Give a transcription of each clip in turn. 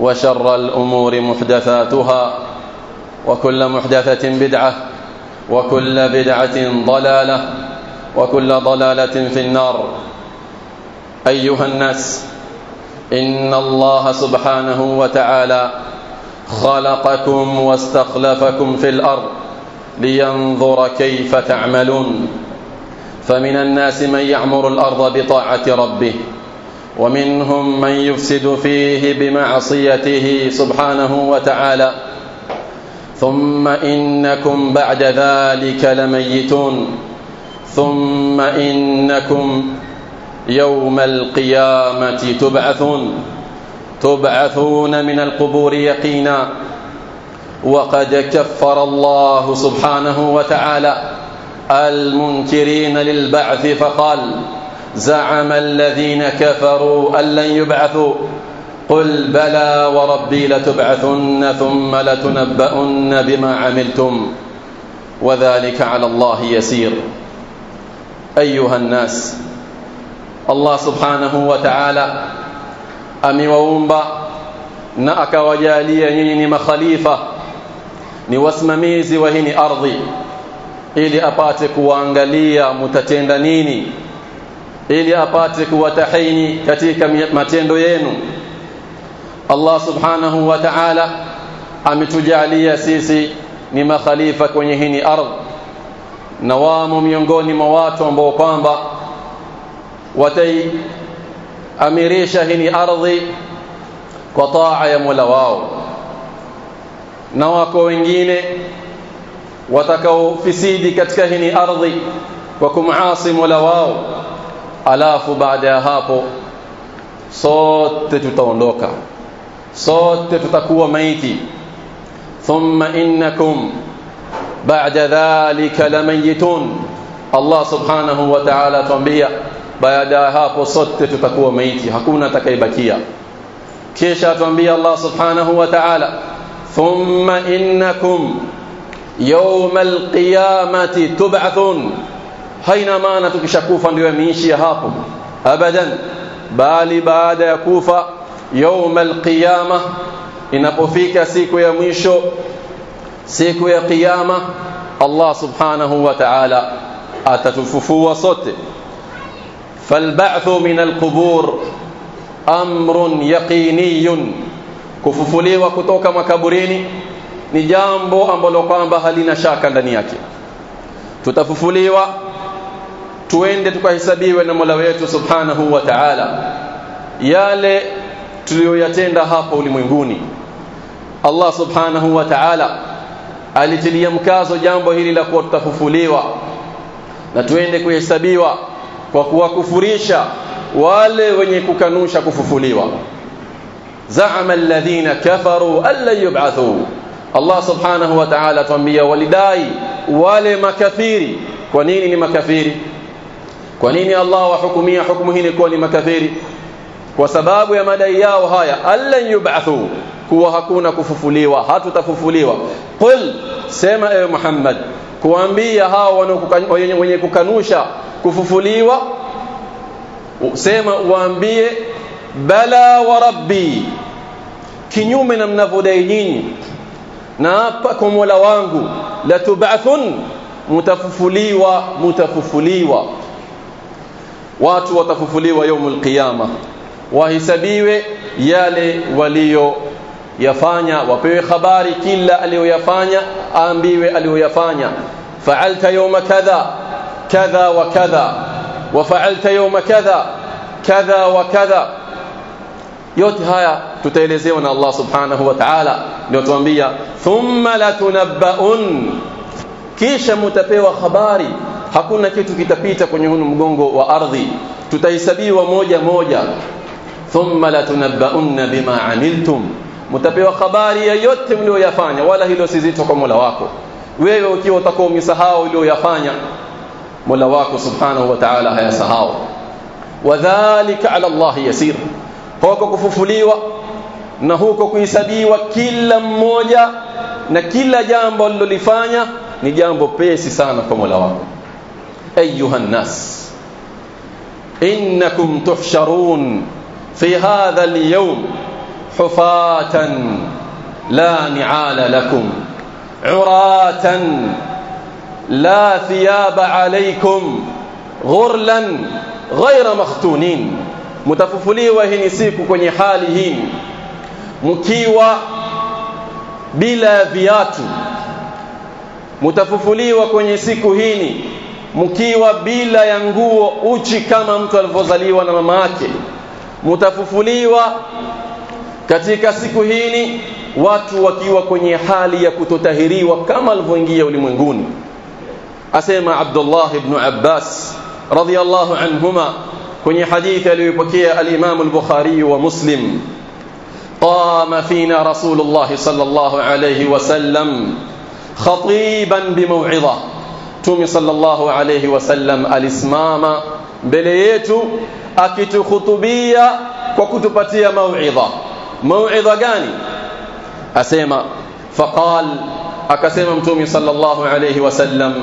وشر الأمور محدثاتها وكل محدثة بدعة وكل بدعة ضلالة وكل ضلالة في النار. أيها الناس إن الله سبحانه وتعالى خلقكم واستخلفكم في الأرض لينظر كيف تعملون. فمن الناس من يعمر الأرض بطاعة ربه ومنهم من يفسد فيه بمعصيته سبحانه وتعالى. ثم إنكم بعد ذلك لميتون. ثم إنكم يوم القيامة تبعثون. تبعثون من القبور يقينا. وقد كفر الله سبحانه وتعالى. المنكرين للبعث فقال زعم الذين كفروا أن لن يبعثوا. قل بلى وربي لتبعثن ثم لتنبؤن بما عملتم وذلك على الله يسير. أيها الناس الله سبحانه وتعالى أمي وومبا نأك وجالي نيني مخليفة نوسمميزي وهني أرضي. إلي أباتك وانغليا متتندنيني. نيني ili apate kuwatahini katika matendo yenu Allah subhanahu wa ta'ala ametujalia sisi ni makhalifa kwenye hii ardhi na wamo miongoni mwa watu ambao kwamba wataiamirisha hii ardhi kwa taa ya Mola wao na wako wengine watakaofisidi katika hii ardhi kwa kumaasi Mola wao alafu baada ya hapo sote tutaondoka sote tutakuwa maiti thumma innakum ba'da dhalika lamayitun Allah subhanahu wa ta'ala tuambia baada ya hapo sote tutakuwa maiti hakuna atakayebakia kisha atuambia Allah subhanahu wa ta'ala thumma innakum yawm alqiyamati tub'athun haina maana tukishakufa ndio yameishia hapo abadan bali baada ya kufa yawm alqiyama inapofika siku ya mwisho siku ya kiyama Allah subhanahu wa ta'ala atatufufua sote فالبعث من القبور أمر يقيني kufufuliwa kutoka makaburini ni jambo ambalo kwamba halina shaka ndani yake tutafufuliwa tuende tukahesabiwe na Mola wetu Subhanahu wa Ta'ala. Yale tuliyoyatenda hapo ulimwenguni. Allah Subhanahu wa Ta'ala alitilia mkazo jambo hili la kuwa tutafufuliwa. Na tuende kuhesabiwa kwa kuwakufurisha wale wenye kukanusha kufufuliwa. Zaama alladhina kafaru alla yub'athu. Allah subhanahu wa ta'ala tuambia walidai wale makafiri. Kwa nini ni makafiri kwa nini Allah wahukumia hukumu hii kuwa ni makafiri? Kwa sababu ya madai yao haya allan yub'athu kuwa hakuna kufufuliwa hatutafufuliwa. Qul sema ewe Muhammad kuambia hao wenye kukanusha kufufuliwa sema waambie bala wa rabbi kinyume na mnavodai nyinyi na hapa kwa Mola wangu la tub'athun mutafufuliwa mutafufuliwa watu watafufuliwa yaumul qiyama wahisabiwe yale walio yafanya wapewe habari kila aliyoyafanya aambiwe aliyoyafanya fa'alta yawma kadha kadha wa kadha wa fa'alta yawma kadha kadha wa kadha yote haya tutaelezewa na Allah subhanahu wa ta'ala ndio tuambia thumma latunabbaun kisha mutapewa habari hakuna kitu kitapita kwenye huu mgongo wa ardhi. Tutahesabiwa moja moja. Thumma latunabbaunna bima amiltum mtapewa habari ya yote mlioyafanya wala hilo si kwa Mola wako. Wewe ukiwa utakuwa umesahau ulioyafanya Mola wako subhanahu wa ta'ala hayasahau. Wadhālika 'ala Allahi yasir. Huko kufufuliwa na huko kuhesabiwa kila mmoja na kila jambo alilolifanya ni jambo pesi sana kwa Mola wako أيها الناس إنكم تحشرون في هذا اليوم حفاة لا نعال لكم عراة لا ثياب عليكم غرلا غير مختونين. متففلي وهنسيك كن حالهين. مكيوة بلا فيات. متففلي وكن يسيك هيني. Mkiwa bila ya nguo uchi kama mtu alivyozaliwa na mama yake mtafufuliwa katika siku hii watu wakiwa kwenye hali ya kutotahiriwa kama alivyoingia ulimwenguni asema Abdullah ibn Abbas radiyallahu anhuma kwenye hadithi aliyopokea al-Imam al-Bukhari wa Muslim قام فينا رسول الله صلى الله عليه وسلم خطيبا بموعظه صلى الله عليه وسلم alisimama mbele yetu akitukhutubia kwa kutupatia mauidha mauidha gani asema faqal akasema mtume sallallahu alayhi wasallam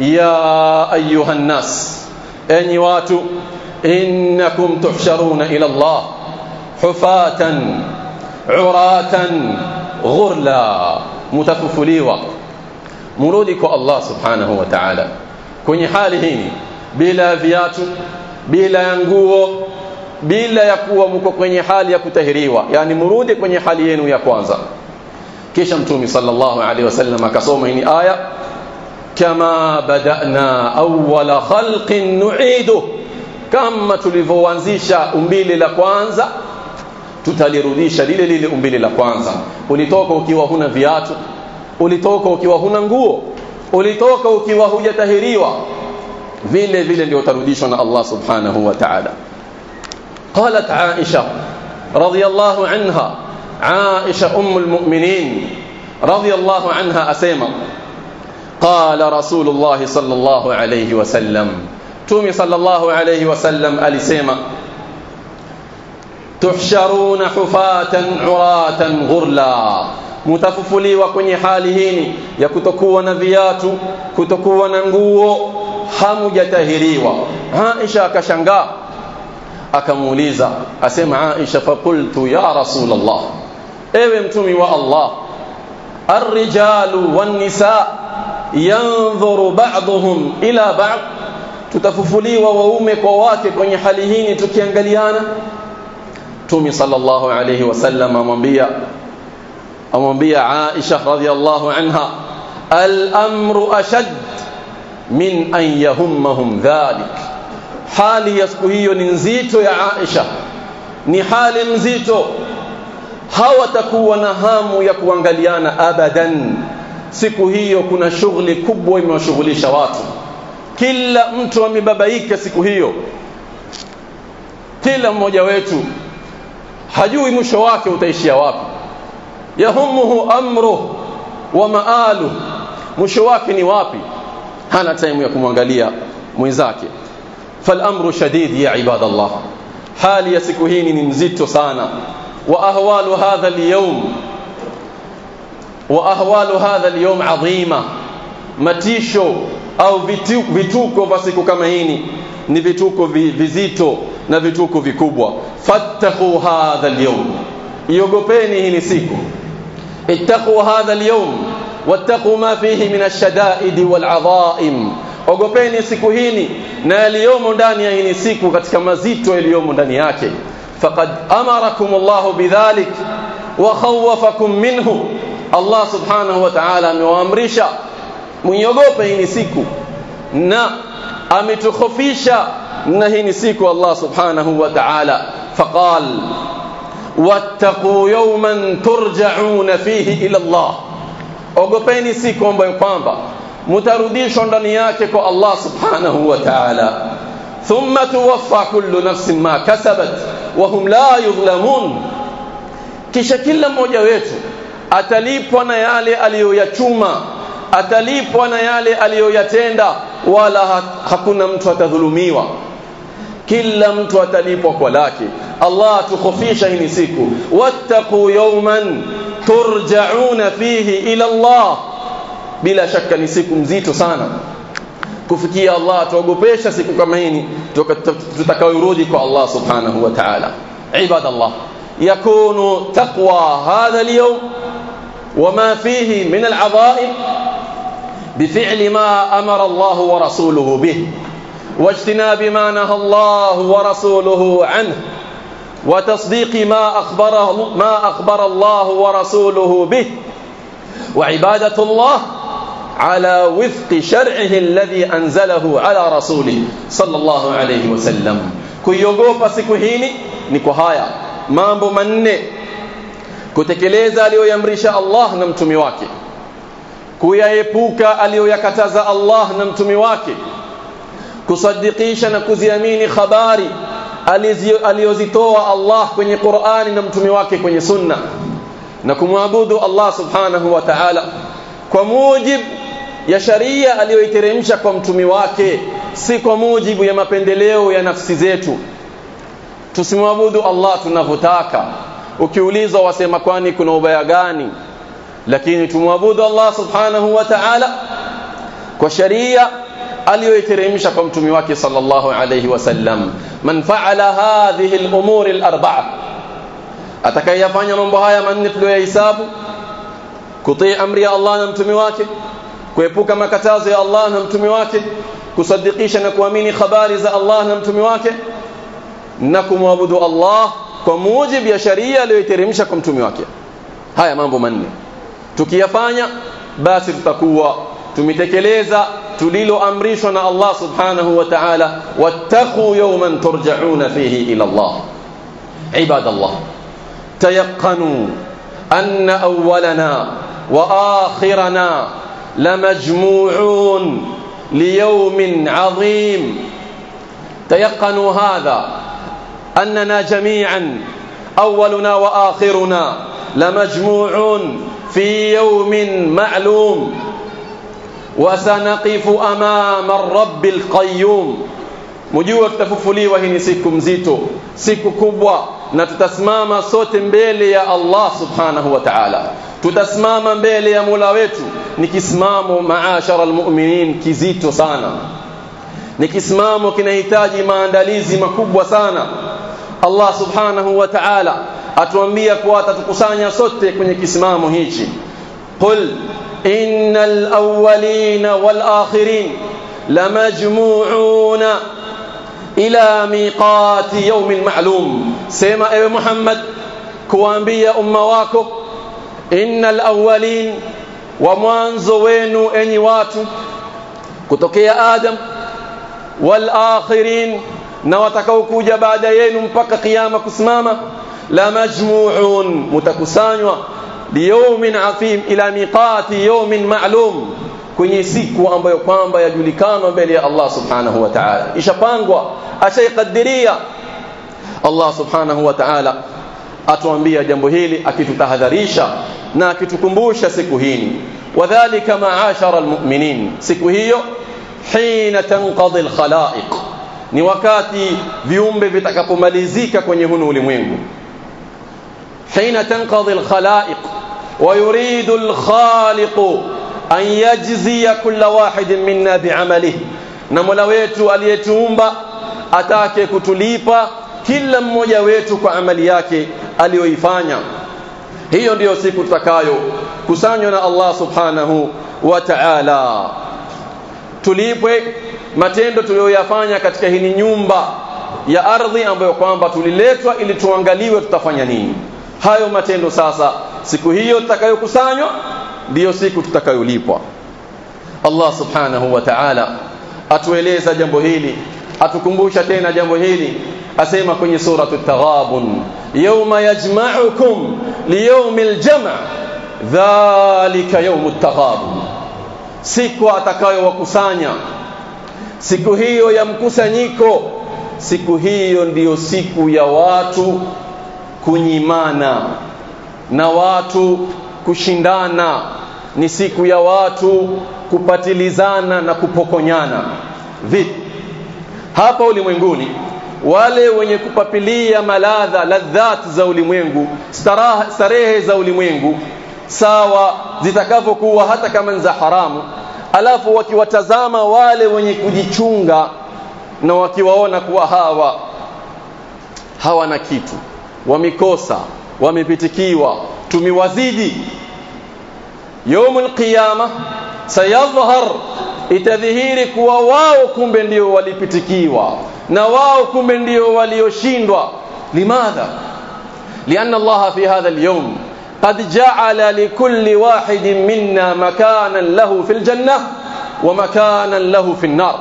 ya ayuha nnas enyi watu innakum tuhsharuna ila Allah hufatan uratan ghurla mutafufuliwa murudi kwa Allah subhanahu wa ta'ala. Kwenye hali hii bila viatu bila ya nguo bila ya kuwa mko kwenye hali ya kutahiriwa. Yani murudi kwenye hali yenu ya kwanza. Kisha mtume sallallahu alaihi wasallam akasoma hii aya kama badana awwala khalqin nu'idu. Kama tulivyoanzisha umbile la kwanza tutalirudisha lile lile umbile la kwanza. Ulitoka ukiwa huna viatu ulitoka ukiwa huna nguo. Ulitoka ukiwa hujatahiriwa. Vile vile ndio utarudishwa na Allah subhanahu wa ta'ala. قالت عائشة رضي الله عنها عائشة أم المؤمنين رضي الله عنها أسيما قال رسول الله صلى الله عليه وسلم تومي صلى الله عليه وسلم mtafufuliwa kwenye hali hii ya kutokuwa na viatu kutokuwa na nguo hamujatahiriwa Aisha akashangaa akamuuliza asema Aisha faqultu ya rasul Allah ewe mtumi wa Allah الرجال والنساء ينظر بعضهم ila ba'd tutafufuliwa waume kwa wake kwenye hali hii tukiangaliana Mtume sallallahu alayhi wasallam amwambia amwambia Aisha radhiyallahu anha al-amru ashad min an yahummahum dhalik. Hali ya siku hiyo ni nzito ya Aisha. Ni hali nzito. Hawatakuwa na hamu ya kuangaliana abadan. Siku hiyo kuna shughuli kubwa imewashughulisha watu. Kila mtu amebabaika siku hiyo. Kila mmoja wetu hajui mwisho wake utaishia wapi yahumuhu amru wa maalu mwisho wake ni wapi hana time ya kumwangalia mwenzake فالامر شديد يا عباد الله حالي siku hii ni mzito sana wa ahwalu hadha al-yawm wa ahwalu hadha al-yawm adhima matisho au vitu, vituko vya siku kama hini ni vituko vizito na vituko vikubwa fattaqu hadha al-yawm iogopeni hii siku اتقوا هذا اليوم واتقوا ما فيه من الشدائد والعظائم. اغوبيني سيكو هيني نا اليوم داني هيني سيكو كتك مزيتو اليوم داني هاكي فقد أمركم الله بذلك وخوفكم منه الله سبحانه وتعالى نوامرشا من يغوبيني سيكو نا أمتخفيشا نهيني سيكو الله سبحانه وتعالى فقال wattaqu yawman turja'una fihi ila Allah ogopeni siku ambayo kwamba mtarudishwa ndani yake kwa Allah subhanahu wa ta'ala thumma tuwaffa kullu nafsin ma kasabat wa hum la yudhlamun kisha kila mmoja wetu atalipwa na yale aliyoyachuma atalipwa na yale aliyoyatenda wala hakuna mtu atadhulumiwa kila mtu atalipwa kwa lake Allah tukhofisha hii siku wattaqu yawman turja'una fihi ila Allah bila shaka ni siku mzito sana kufikia Allah tuogopesha siku kama hii tutakayorudi kwa Allah subhanahu wa ta'ala ibadallah yakunu taqwa hadha al-yawm وما فيه من العظائم بفعل ما أمر الله ورسوله به واجتناب ما نهى الله ورسوله عنه وتصديق ما أخبر, ما أخبر الله ورسوله به. وعبادة الله على وفق شرعه الذي أنزله على رسوله صلى الله عليه وسلم. كيوغو فسكهيني نكهايا مامبو مني كتكليزا ليو يمرش الله نمتمي واكي. كويا يبوكا ليو يكتز الله نمتمي واكي. Kusadikisha na kuziamini habari aliyozitoa Allah kwenye Qur'ani na mtume wake kwenye sunna na kumwabudu Allah subhanahu wa ta'ala. Kwa mujibu ya sharia aliyoiteremsha kwa mtumi wake si kwa mujibu ya mapendeleo ya nafsi zetu. Tusimwabudu Allah tunavyotaka. Ukiulizwa wasema kwani kuna ubaya gani? Lakini tumwabudu Allah subhanahu wa ta'ala. Kwa sharia aliyoiteremsha kwa mtumi wake sallallahu alayhi wasallam man fa'ala hadhihi al-umur al-arba'a atakayefanya mambo haya manne tuliyohesabu kutii amri ya Allah na mtumi wake kuepuka makatazo ya Allah na mtumi wake kusadikisha na kuamini habari za Allah na mtumi wake na kumwabudu Allah kwa mujibu ya sharia aliyoiteremsha kwa mtume wake haya mambo manne tukiyafanya basi tutakuwa tumetekeleza tuliloamrishwa na Allah subhanahu wa ta'ala wattaqu yawman turja'una fihi ila Allah ibadallah tayaqqanu anna awwalana wa akhirana lamajmu'un liyawmin 'azim tayaqqanu hadha أننا جميعا أولنا وآخرنا لمجموعون في يوم معلوم wasanaqifu amama rabbi lqayum mujua tutafufuliwa hii ni siku mzito siku kubwa na tutasimama sote mbele ya Allah subhanahu wa ta'ala. Tutasimama mbele ya mula wetu. Ni kisimamo maashara almu'minin kizito sana. Ni kisimamo kinahitaji maandalizi makubwa sana. Allah subhanahu wa ta'ala atuambia kuwa atatukusanya sote kwenye kisimamo hichi. Qul إن الأولين والآخرين لمجموعون إلى ميقات يوم المعلوم. سيما إبي محمد كوانبيا أمواك إن الأولين ومانزوين أني وات كتوكي آدم والآخرين نواتكو كوجا بعدين مبقى قيامك اسماما لمجموعون متكسانوا liyawmin afim ila miqati yawmin ma'lum kwenye siku ambayo kwamba yajulikana mbele ya Allah subhanahu wa ta'ala ishapangwa ashaikadiria Allah subhanahu wa ta'ala atuambia jambo hili akitutahadharisha na akitukumbusha siku hii wadhālika ma'ashara almu'minin siku hiyo hina tanqadhi alkhalaiq ni wakati viumbe vitakapomalizika kwenye hunu ulimwengu hina tanqadhi alkhalaiq ويريد الخالق أن يجزي كل واحد منا بعمله na Mola wetu aliyetuumba atake kutulipa kila mmoja wetu kwa amali yake aliyoifanya hiyo ndiyo siku tutakayo kusanywa na Allah subhanahu wa ta'ala tulipwe matendo tuliyoyafanya katika hili nyumba ya ardhi ambayo kwamba tuliletwa ili tuangaliwe tutafanya nini hayo matendo sasa siku hiyo tutakayokusanywa ndiyo siku tutakayolipwa. Allah subhanahu wa ta'ala atueleza jambo hili atukumbusha tena jambo hili asema kwenye suratu taghabun yawma yajma'ukum liyawmil jam' dhalika yawmut taghabun. Siku atakayowakusanya siku hiyo ya mkusanyiko siku hiyo ndiyo siku ya watu kunyimana na watu kushindana. Ni siku ya watu kupatilizana na kupokonyana. Vipi? Hapa ulimwenguni wale wenye kupapilia maladha ladhat za ulimwengu starehe za ulimwengu sawa zitakavyokuwa hata kama ni za haramu alafu wakiwatazama wale wenye kujichunga na wakiwaona kuwa hawa hawana kitu wamekosa wamepitikiwa tumewazidi yaumul qiyama sayadhhar itadhihiri kuwa wao kumbe ndio walipitikiwa na wao kumbe ndio walioshindwa limadha لأن الله في هذا اليوم قد جعل لكل واحد منا مكانا له في الجنة ومكانا له في النار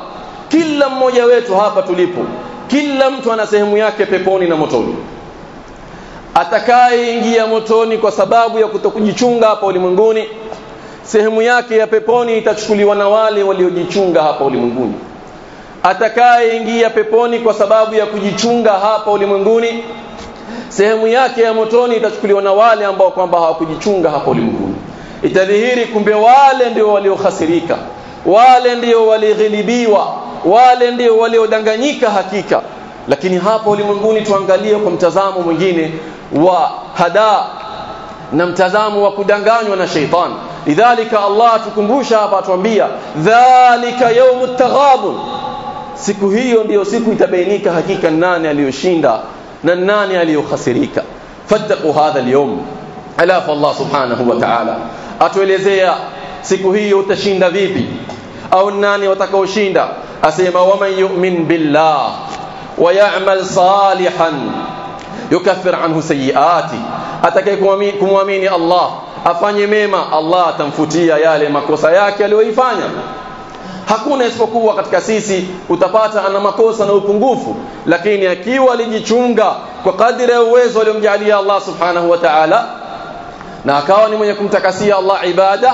kila mmoja wetu hapa tulipo kila mtu ana sehemu yake peponi na motoni atakayeingia motoni kwa sababu ya kutokujichunga hapa ulimwenguni sehemu yake ya peponi itachukuliwa na wale waliojichunga hapa ulimwenguni. Atakayeingia peponi kwa sababu ya kujichunga hapa ulimwenguni sehemu yake ya motoni itachukuliwa na wale ambao kwamba hawakujichunga hapa ulimwenguni. Itadhihiri kumbe wale ndio waliohasirika wale ndio walighilibiwa wale ndio waliodanganyika hakika lakini hapa ulimwenguni tuangalie kwa mtazamo mwingine wa hada na mtazamo wa kudanganywa na sheitani lidhalika Allah atukumbusha hapa atuambia dhalika yawmut taghabun siku hiyo ndiyo siku itabainika hakika nani aliyoshinda na nani aliyokhasirika fattaqu hadha al-yawm alafu Allah subhanahu wa ta'ala atuelezea siku hiyo utashinda vipi au nani watakaoshinda asema waman yu'min billah wa صالحا. يكفر yukaffir سيئاته atakayekumwamini atakaye kumwamini Allah afanye mema Allah atamfutia yale makosa yake aliyoifanya hakuna isipokuwa katika sisi utapata ana makosa na upungufu lakini akiwa alijichunga kwa kadiri ya uwezo aliyomjalia Allah subhanahu wa ta'ala na akawa ni mwenye kumtakasia Allah ibada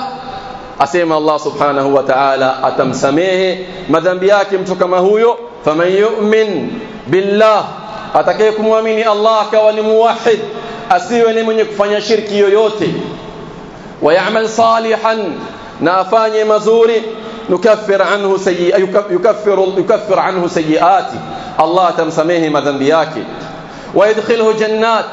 asema Allah subhanahu wa ta'ala atamsamehe madhambi yake mtu kama huyo فمن يؤمن بالله اتكيكم امني الله كوالموحد اسيوي ني من يفني شرك يوتي ويعمل صالحا نافاني مزوري نكفر عنه سيئ يكفر يكفر عنه سيئاتي الله تمسمه مذنبياك ويدخله جنات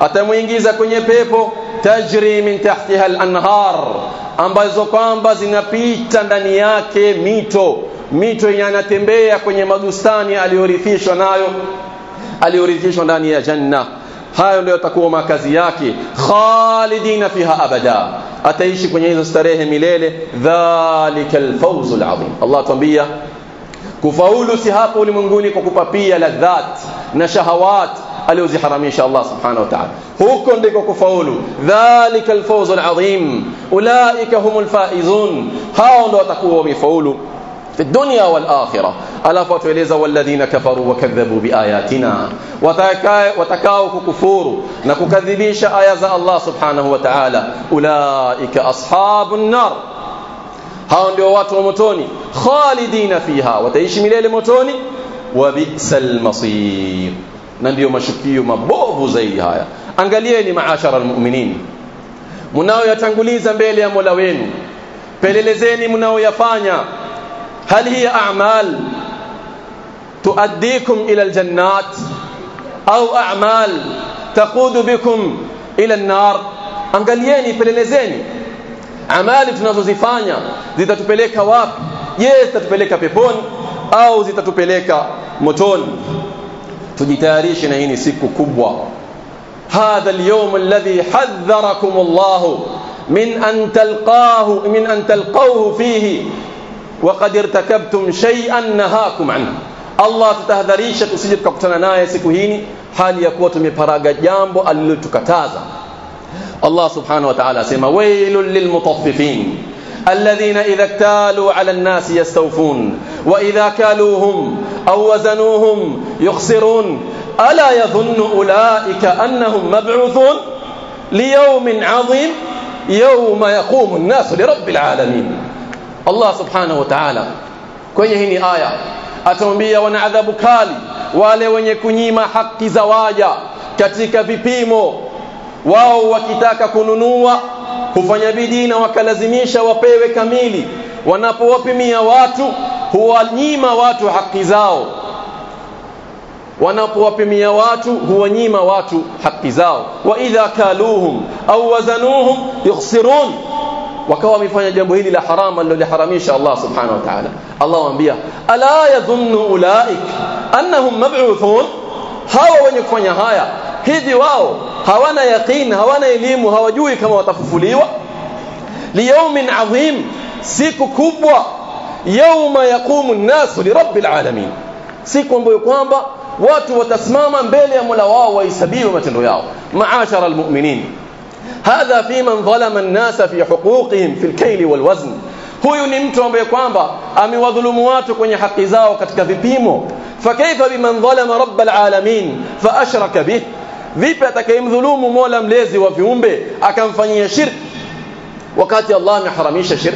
اتمويغيزا كني بيبو تجري من تحتها الانهار ambazo kwamba zinapita ndani yake mito. Mito yanatembea kwenye mabustani aliyorithishwa nayo aliyorithishwa ndani ya janna hayo ndio yatakuwa makazi yake khalidina fiha abada ataishi kwenye hizo starehe milele dhalika alfawz alazim Allah tuambia kufaulu si hapo ulimwenguni kwa kupapia ladhat na shahawat alioziharamisha Allah subhanahu wa ta'ala huko ndiko kufaulu dhalika alfawz alazim ulaika humul faizun hao ndio watakuwa wamefaulu في الدنيا والآخرة. ألا ألف إليزا والذين كفروا وكذبوا بآياتنا. وتكاوك كفور. كذبيش آيازا الله سبحانه وتعالى. أولئك أصحاب النار. هاو ديو واتو متوني. خالدين فيها. وتعيش مليل متوني. وبئس المصير. نديو مشكيو مبوب زي هايا. أنقليني معاشر المؤمنين. مناو يتنقليزا بيليا مولوين بللزيني مناو يفانيا هل هي أعمال تؤديكم إلى الجنات أو أعمال تقود بكم إلى النار؟ أنجليني فلليزيني أعمال تنزوزفانيا زي تتبليك واب. يز تتبليك ببون أو زي تتبليك متون. تجتاريشنا هنا سيكو كبوة. هذا اليوم الذي حذركم الله من أن تلقاه من أن تلقوه فيه. وقد ارتكبتم شيئا نهاكم عنه. الله تتهذريشة تسجد كقتنانا يا سكوهيني. حال يكوة مفراغ جامبو اللتكتازا الله سبحانه وتعالى سيما ويل للمطففين. الذين إذا اكتالوا على الناس يستوفون. وإذا كالوهم أو وزنوهم يخسرون. ألا يظن أولئك أنهم مبعوثون؟ ليوم عظيم يوم يقوم الناس لرب العالمين. Allah subhanahu wa ta'ala. Kwenye hii aya atamwambia wana adhabu kali wale wenye kunyima haki za waja katika vipimo wao wakitaka kununua hufanya bidii na wakalazimisha wapewe kamili. Wanapowapimia watu huwanyima watu haki zao. Wanapowapimia watu huwanyima watu haki zao. Wa idha kaluhum au wazanuhum yukhsirun. Wakawa wamefanya jambo hili la harama aliloharamisha Allah subhanahu wa ta'ala Allah waambia ala yadhunnu ulaik annahum mab'uthun hawa wenye kufanya haya hivi wao hawana yaqin hawana elimu hawajui kama watafufuliwa liyaumin adhim siku kubwa yauma yaqumu an-nasu lirabbil alamin siku ambayo kwamba watu watasimama mbele ya Mola wao wahesabiwe matendo yao maashara almu'minin hadha fi man dhalama an-nasa fi huquqihim fi al-kayl wal-wazn huyu ni mtu ambaye kwamba amewadhulumu watu kwenye haki zao katika vipimo fakaifa biman dhalama rabbal alamin fa ashraka bih vipi atakayemdhulumu Mola mlezi wa viumbe akamfanyia shirk wakati Allah ameharamisha shirk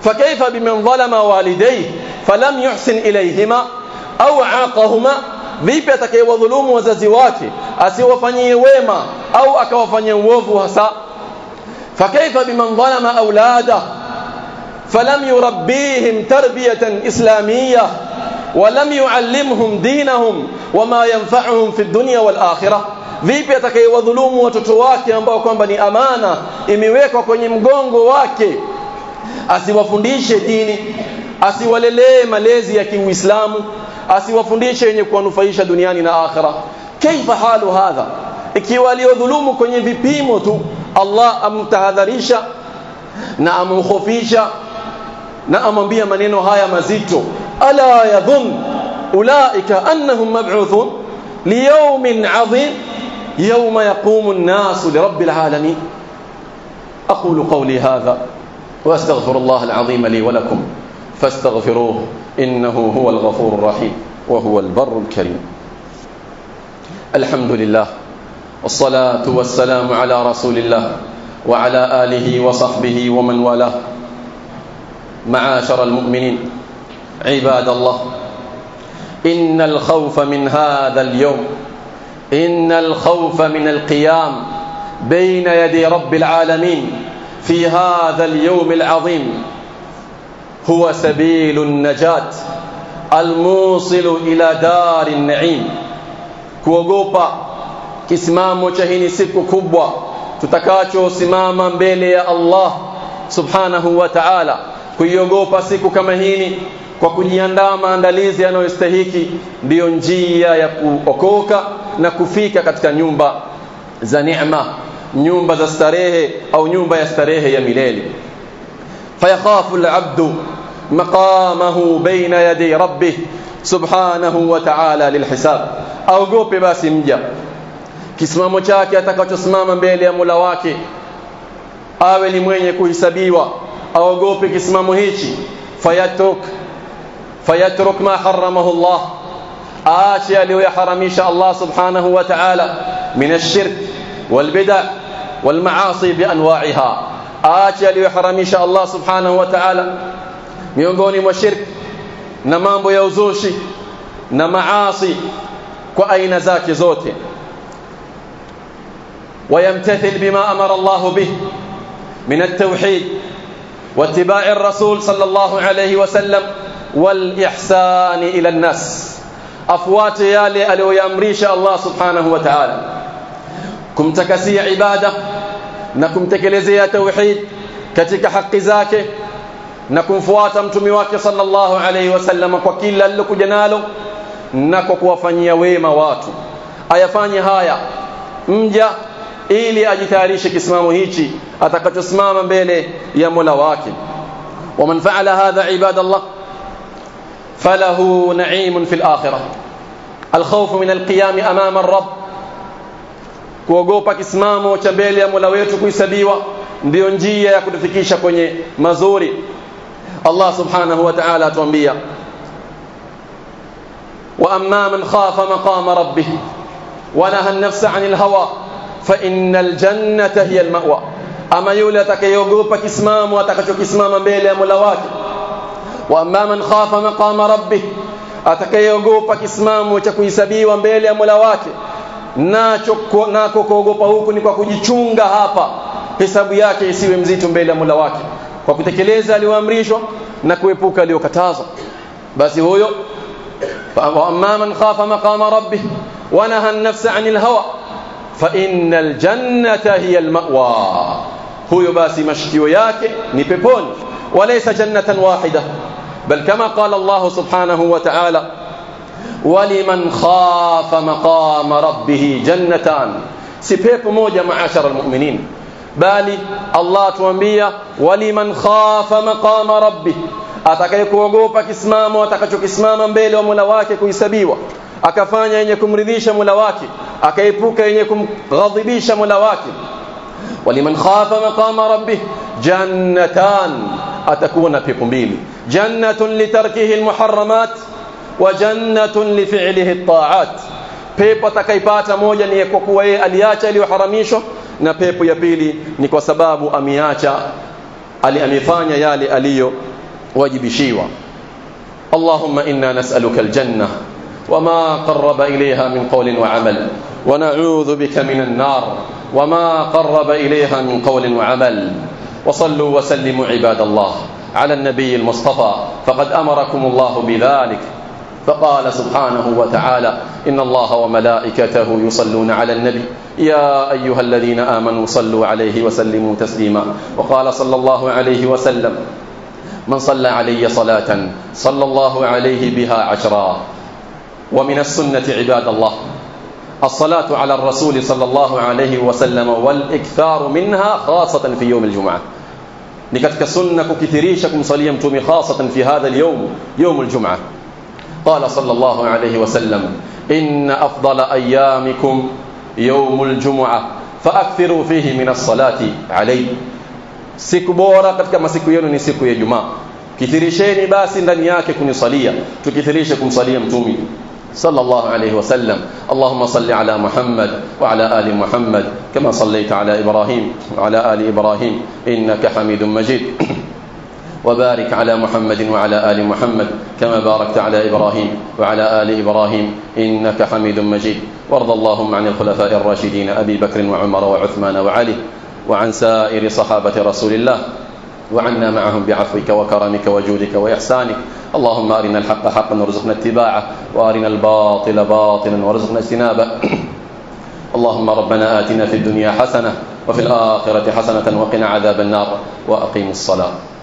fakaifa biman dhalama walidayhi falam yuhsin ilayhima au aqahuma vipi atakayewadhulumu wazazi wake asiwafanyie wema au akawafanyia uovu hasa fakaifa biman dhalama aulada falam yurabbihim tarbiyatan islamiyah ولم يعلمهم دينهم وما ينفعهم في الدنيا والآخرة vipi atakayewadhulumu watoto wake ambao kwamba ni amana imewekwa kwenye mgongo wake asiwafundishe dini asiwalelee malezi ya kiuislamu asiwafundishe yenye kuwanufaisha duniani na akhira kaifa halu hadha ikiwa aliyodhulumu kwenye vipimo tu Allah amtahadharisha na amkhofisha na amwambia maneno haya mazito ala yadhun ulaika annahum mab'uthun liyawmin 'azim yawma yaqumu an-nasu lirabbil alamin aqulu qawli hadha واستغفر الله العظيم لي ولكم فاستغفروه إنه هو الغفور الرحيم وهو البر الكريم. الحمد لله والصلاة والسلام على رسول الله وعلى آله وصحبه ومن والاه. معاشر المؤمنين عباد الله إن الخوف من هذا اليوم إن الخوف من القيام بين يدي رب العالمين في هذا اليوم العظيم huwa sabilu najat almusilu ila dari naim. Kuogopa kisimamo cha hii siku kubwa tutakachosimama mbele ya Allah subhanahu wa ta'ala kuiogopa siku kama hini kwa kujiandaa maandalizi yanayostahiki ndiyo njia ya kuokoka na kufika katika nyumba za neema nyumba za starehe au nyumba ya starehe ya milele. Fayakhafu al'abdu baina yadi rabbih subhanahu wa ta'ala lilhisab aogope basi mja kisimamo chake atakachosimama mbele ya Mola wake awe ni mwenye kuhesabiwa aogope kisimamo hichi fayatruk fayatruk ma haramahu Allah aache aliyoharamisha Allah subhanahu wa ta'ala min ash-shirk والبدع والمعاصي بانواعها aache aliyoharamisha Allah subhanahu wa ta'ala miongoni mwa shirk na mambo ya uzushi na maasi kwa aina zake zote ويمتثل بما أمر الله به من التوحيد واتباع الرسول صلى الله عليه وسلم والاحسان إلى الناس افوات yale aliyoamrisha Allah subhanahu wa ta'ala kumtakasia ibada na kumtekelezea tauhid katika haki zake na kumfuata mtumi wake sallallahu alaihi wasallam kwa kila alilokuja nalo na kwa kuwafanyia wema watu ayafanye haya mja ili ajitayarishe kisimamo hichi atakachosimama mbele ya Mola wake ومن فعل هذا عباد الله فله نعيم في الآخرة الخوف من القيام أمام الرب kuogopa kisimamo cha mbele ya Mola wetu kuhesabiwa ndio njia ya kutufikisha kwenye mazuri الله سبحانه وتعالى تنبيه. وأما من خاف مقام ربه ونهى النفس عن الهوى فإن الجنة هي المأوى. أما يولي تكيوغوبك إسمام وتكتك إسمام بيلي ملوات وأما من خاف مقام ربه أتكيوغوبك إسمام وتكوي سبي وبيلي ملوات ناكو ناكو كوغوبا وكوني كوكو جيشونغا هابا. حساب بيلي ملوات kwa kutekeleza aliyoamrishwa na kuepuka aliyokatazwa basi huyo amma man khafa maqama rabbih wa naha an-nafsa 'anil hawa fa innal jannata hiya al-ma'wa huyo basi mashikio yake ni peponi walaysa jannatan wahida bal kama qala Allah subhanahu wa ta'ala ولمن خاف مقام ربه جنتان si pepo moja maashara almu'minin bali Allah tuambia waliman khafa maqama rabbih atakayekuogopa kisimamo atakachokisimama mbele wa Mola wake kuhesabiwa akafanya yenye kumridhisha Mola wake akaepuka yenye kumghadhibisha Mola wake waliman khafa maqama rabbih jannatan atakuna pepo mbili jannatun litarkihi almuharramat wa jannatun lifi'lihi at-ta'at pepo atakaipata moja ni kwa kuwa yeye aliacha iliyoharamishwa na pepo ya pili ni kwa sababu ameacha ali amefanya yale aliyowajibishiwa. اللهم إنا نسألك الجنة وما قرب إليها من قول وعمل ونعوذ بك من النار وما قرب إليها من قول وعمل وصلوا وسلموا عباد الله على النبي المصطفى فقد أمركم الله بذلك فقال سبحانه وتعالى إن الله وملائكته يصلون على النبي. يا أيها الذين آمنوا صلوا عليه وسلموا تسليما. وقال صلى الله عليه وسلم من صلى علي صلاة صلى الله عليه بها عشرا. ومن السنة عباد الله الصلاة على الرسول صلى الله عليه وسلم والإكثار منها خاصة في يوم الجمعة. لكتك سنة كثيريشكم صليم تومي خاصة في هذا اليوم يوم الجمعة قال صلى الله عليه وسلم إن أفضل أيامكم يوم الجمعة فأكثروا فيه من الصلاة عليه siku bora katika masiku yenu ni siku ya Ijumaa kithirisheni basi ndani yake kunisalia tukithirishe kumsalia mtumi صلى الله عليه وسلم اللهم صل على محمد وعلى آل محمد كما صليت على إبراهيم وعلى آل إبراهيم إنك حميد مجيد وبارك على محمد وعلى آل محمد كما باركت على إبراهيم وعلى آل إبراهيم إنك حميد مجيد. وارض اللهم عن الخلفاء الراشدين أبي بكر وعمر وعثمان وعلي وعن سائر صحابة رسول الله وعنا معهم بعفوك وكرمك وجودك وإحسانك. اللهم أرنا الحق حقا وارزقنا اتباعه وأرنا الباطل باطلا وارزقنا اجتنابه. اللهم ربنا آتنا في الدنيا حسنة وفي الآخرة حسنة وقنا عذاب النار وأقيم الصلاة.